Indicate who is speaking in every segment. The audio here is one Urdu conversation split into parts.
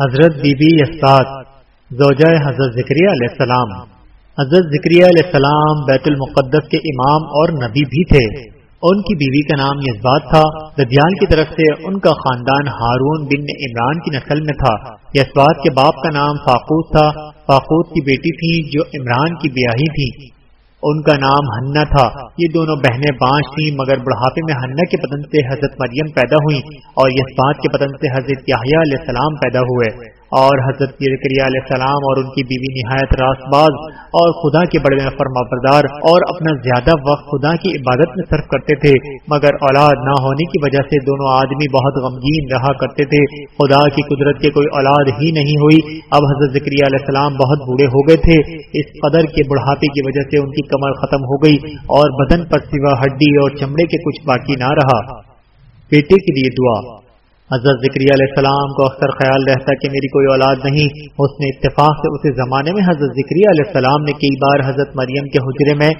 Speaker 1: حضرت بی بی اساد زوجہ حضرت ذکریہ علیہ السلام۔ حضرت ذکریہ علیہ السلام بیت المقدس کے امام اور نبی بھی تھے۔ ان کی بیوی کا نام یزبات تھا۔ ددیال کی طرف سے ان کا خاندان ہارون بن عمران کی نسل میں تھا۔ یزبات کے باپ کا نام فاقوت تھا۔ فاقوت کی بیٹی تھی جو عمران کی بیاہی تھی ان کا نام ہننا تھا۔ یہ دونوں بہنیں بانچ تھیں، مگر بڑھاپے میں ہننا کے پتن سے حضرت مریم پیدا ہوئی اور یسبات کے پتن سے حضرت یحییٰ علیہ السلام پیدا ہوئے۔ اور حضرت علیہ السلام اور ان کی بیوی نہایت راس باز اور خدا کے بڑے فرما بردار اور اپنا زیادہ وقت خدا کی عبادت میں صرف کرتے تھے، مگر اولاد نہ ہونے کی وجہ سے دونوں آدمی بہت غمگین رہا کرتے تھے۔ خدا کی قدرت کے کوئی اولاد ہی نہیں ہوئی۔ اب حضرت ذکری علیہ السلام بہت بوڑھے ہو گئے تھے۔ اس قدر کے بڑھاپے کی وجہ سے ان کی کمر ختم ہو گئی اور بدن پر سوا ہڈی اور چمڑے کے کچھ باقی نہ رہا۔ بیٹے کے لیے دعا۔ حضرت ذکری علیہ السلام کو اکثر خیال رہتا کہ میری کوئی اولاد نہیں۔ اس نے اتفاق سے اسی زمانے میں حضرت ذکری علیہ السلام نے کئی بار حضرت مریم کے حجرے میں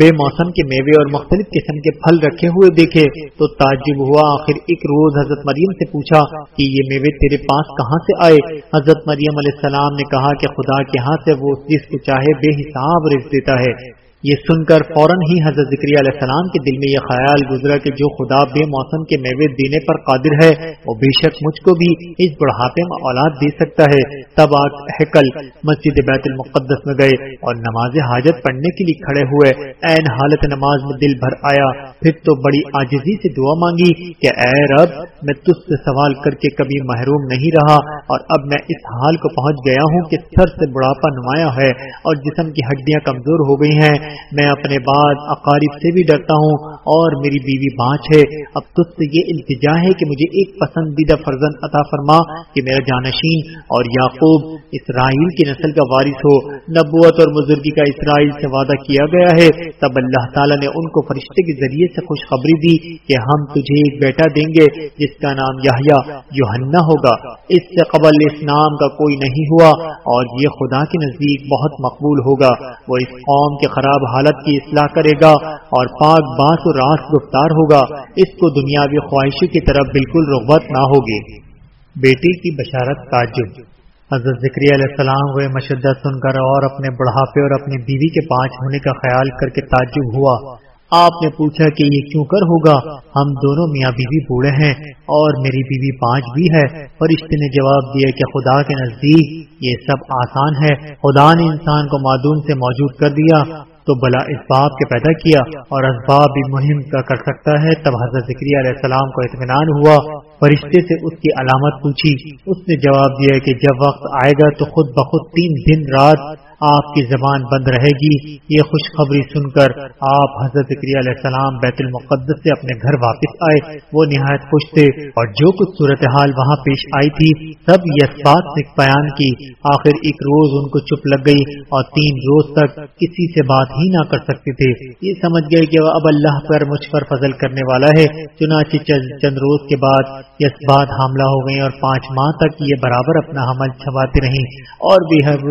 Speaker 1: بے موسم کے میوے اور مختلف قسم کے پھل رکھے ہوئے دیکھے۔ تو تعجب ہوا آخر ایک روز حضرت مریم سے پوچھا کہ یہ میوے تیرے پاس کہاں سے آئے؟ حضرت مریم علیہ السلام نے کہا کہ خدا کے ہاں سے وہ جس کو چاہے بے حساب رزق دیتا ہے۔ یہ سن کر فوراً ہی حضرت ذکری علیہ السلام کے دل میں یہ خیال گزرا کہ جو خدا بے موسم کے میوے دینے پر قادر ہے، وہ بے شک مجھ کو بھی اس بڑھاپے میں اولاد دے سکتا ہے۔ تب حکل مسجد بیت المقدس میں گئے اور نماز حاجت پڑھنے کے لیے کھڑے ہوئے۔ این حالت نماز میں دل بھر آیا۔ پھر تو بڑی آجزی سے دعا مانگی کہ اے رب، میں تجھ سے سوال کر کے کبھی محروم نہیں رہا اور اب میں اس حال کو پہنچ گیا ہوں کہ سر سے بڑھاپا نمایاں ہے اور جسم کی ہڈیاں کمزور ہو گئی ہیں۔ میں اپنے بعد اقارب سے بھی ڈرتا ہوں اور میری بیوی بانچ ہے۔ اب تجھ سے یہ التجا ہے کہ مجھے ایک پسندیدہ فرزن عطا فرما کہ میرا جانشین اور یعقوب اسرائیل کی نسل کا وارث ہو۔ نبوت اور بزرگی کا اسرائیل سے وعدہ کیا گیا ہے۔ تب اللہ تعالیٰ نے ان کو فرشتے کے ذریعے سے خوشخبری دی کہ ہم تجھے ایک بیٹا دیں گے جس کا نام یحییٰ یوحنا ہوگا۔ اس سے قبل اس نام کا کوئی نہیں ہوا اور یہ خدا کے نزدیک بہت مقبول ہوگا۔ وہ اس قوم کے خراب حالت کی اصلاح کرے گا اور پاک باس و راس گفتار ہوگا، اس کو دنیاوی خواہشوں کی طرف بالکل رغبت نہ ہوگی۔ بیٹی کی بشارت تعجب۔ حضرت ذکری علیہ السلام ہوئے مشدہ سن کر اور اپنے بڑھاپے اور اپنی بیوی کے پانچ ہونے کا خیال کر کے تعجب ہوا۔ آپ نے پوچھا کہ یہ کیوں کر ہوگا؟ ہم دونوں میاں بیوی بوڑھے ہیں اور میری بیوی پانچ بھی ہے۔ فرشتے نے جواب دیا کہ خدا کے نزدیک یہ سب آسان ہے۔ خدا نے انسان کو معدوم سے موجود کر دیا۔ تو بلا اسباب کے پیدا کیا اور اسباب بھی مہم کا کر سکتا ہے۔ تب حضرت ذکری علیہ السلام کو اطمینان ہوا، فرشتے سے اس کی علامت پوچھی۔ اس نے جواب دیا کہ جب وقت آئے گا تو خود بخود تین دن رات آپ کی زبان بند رہے گی۔ یہ خوشخبری سن کر آپ حضرت علیہ السلام بیت المقدس سے اپنے گھر واپس آئے۔ وہ نہایت خوش تھے اور جو کچھ صورتحال وہاں پیش آئی تھی، سب یہ بات سے بیان کی۔ آخر ایک روز ان کو چپ لگ گئی اور تین روز تک کسی سے بات ہی نہ کر سکتے تھے۔ یہ سمجھ گئے کہ وہ اب اللہ پر مجھ پر فضل کرنے والا ہے۔ چنانچہ چند روز کے بعد یہ بات حاملہ ہو گئی اور پانچ ماہ تک یہ برابر اپنا حمل چھواتی رہی اور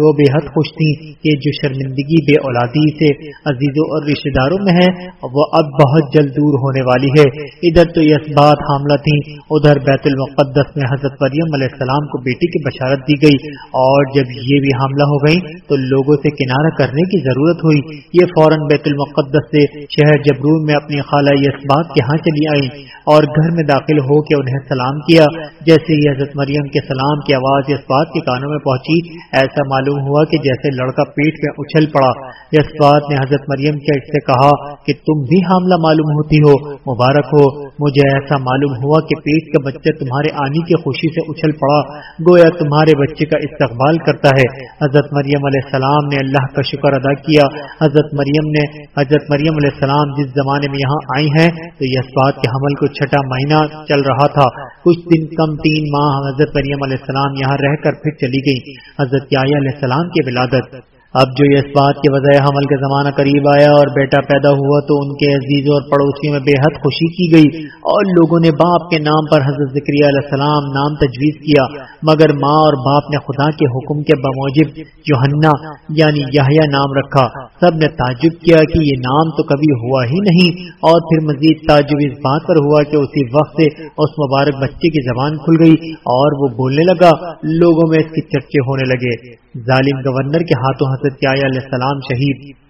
Speaker 1: وہ بے حد خوش تھی کہ جو شرمندگی بے اولادی سے عزیزوں اور رشتے داروں میں ہے وہ اب بہت جلد دور ہونے والی ہے۔ ادھر تو یہ بات حاملہ تھی ادھر بیت المقدس میں حضرت مریم علیہ السلام کو بیٹی کی بشارت دی گئی۔ اور جب یہ بھی حاملہ ہو گئی تو لوگوں سے کنارہ کرنے کی ضرورت ہوئی۔ یہ فوراً بیت المقدس سے شہر جبرون میں اپنی خالہ یسبات کے ہاں چلی آئی اور گھر میں داخل ہو کے انہیں سلام کیا۔ جیسے ہی حضرت مریم کے سلام کی آواز یسبات کے کانوں میں پہنچی، ایسا معلوم ہوا کہ جیسے لڑکا پیٹ میں اچھل پڑا۔ یسبات نے حضرت مریم کے سے کہا کہ تم بھی حاملہ معلوم ہوتی ہو۔ مبارک ہو، مجھے ایسا معلوم ہوا کہ پیٹ کا بچہ تمہارے آنے کی خوشی سے اچھل پڑا۔ گویا تمہارے بچے کا استقبال کرتا ہے۔ حضرت مریم علیہ السلام نے اللہ کا شکر ادا کیا۔ حضرت مریم نے، حضرت مریم علیہ السلام جس زمانے میں یہاں آئی ہیں، تو یسبات کے حمل کو چھٹا مہینہ چل رہا تھا۔ کچھ دن کم تین ماہ حضرت مریم علیہ السلام یہاں رہ کر پھر چلی گئی حضرت علیہ السلام کی ولادت۔ اب جو اس بات کے وضع حمل کا زمانہ قریب آیا اور بیٹا پیدا ہوا تو ان کے عزیزوں اور پڑوسیوں میں بے حد خوشی کی گئی اور لوگوں نے باپ کے نام پر حضرت ذکری علیہ السلام نام تجویز کیا، مگر ماں اور باپ نے خدا کے حکم کے بموجب جوہنا یعنی یحییٰ نام رکھا۔ سب نے تعجب کیا کہ یہ نام تو کبھی ہوا ہی نہیں۔ اور پھر مزید تعجب اس بات پر ہوا کہ اسی وقت سے اس مبارک بچے کی زبان کھل گئی اور وہ بولنے لگا، لوگوں میں اس کے چرچے ہونے لگے۔ ظالم گورنر کے ہاتھوں حضرت علیہ السلام شہید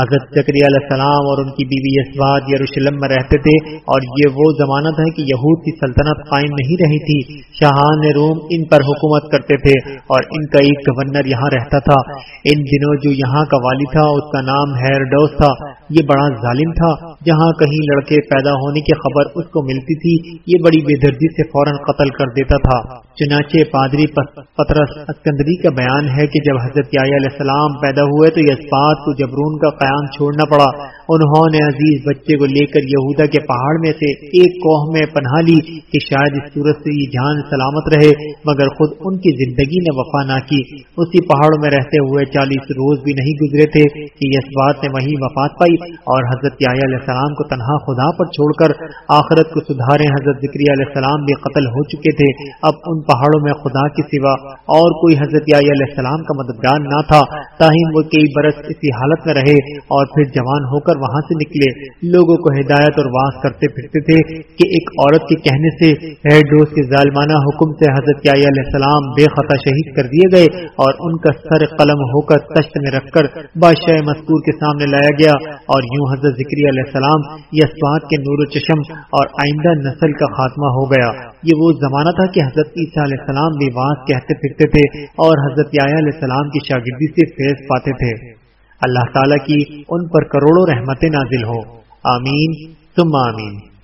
Speaker 1: حضرت زکری علیہ السلام اور ان کی بیوی اسواد یروشلم میں رہتے تھے اور یہ وہ زمانہ تھا کہ یہود کی سلطنت قائم نہیں رہی تھی۔ شاہان روم ان پر حکومت کرتے تھے اور ان کا ایک گورنر یہاں رہتا تھا۔ ان دنوں جو یہاں کا والی تھا، اس کا نام ہیرڈوس تھا۔ یہ بڑا ظالم تھا۔ جہاں کہیں لڑکے پیدا ہونے کی خبر اس کو ملتی تھی، یہ بڑی بے دردی سے فوراً قتل کر دیتا تھا۔ چنانچہ پادری پترس اسکندری کا بیان ہے کہ جب حضرت علیہ السلام پیدا ہوئے تو یہ بات کو جبرون کا قیام چھوڑنا پڑا۔ انہوں نے عزیز بچے کو لے کر یہودا کے پہاڑ میں سے ایک کوہ میں پناہ لی کہ شاید اس صورت سے یہ جان سلامت رہے، مگر خود ان کی زندگی نے وفا نہ کی۔ اسی پہاڑوں میں رہتے ہوئے چالیس روز بھی نہیں گزرے تھے کہ اس بات نے وہی وفات پائی اور حضرت علیہ السلام کو تنہا خدا پر چھوڑ کر آخرت کو سدھارے حضرت ذکری علیہ السلام بھی قتل ہو چکے تھے۔ اب ان پہاڑوں میں خدا کے سوا اور کوئی حضرت علیہ السلام کا مددگار نہ تھا، تاہم وہ کئی برس اسی حالت میں رہے۔ اور پھر جوان ہو کر وہاں سے نکلے۔ لوگوں کو ہدایت اور واس کرتے پھرتے تھے کہ ایک عورت کے کہنے سے ہیڈوس کے ظالمانہ حکم سے حضرت علیہ السلام بے خطا شہید کر دیے گئے اور ان کا سر قلم ہو کر تشت میں رکھ کر بادشاہ مذکور کے سامنے لایا گیا۔ اور یوں حضرت ذکری علیہ السلام یسوات کے نور و چشم اور آئندہ نسل کا خاتمہ ہو گیا۔ یہ وہ زمانہ تھا کہ حضرت عیسیٰ علیہ السلام بھی واس کہتے پھرتے تھے اور حضرت علیہ السلام کی شاگردی سے فیض پاتے تھے۔ اللہ تعالیٰ کی ان پر کروڑوں رحمتیں نازل ہو۔ آمین ثم آمین۔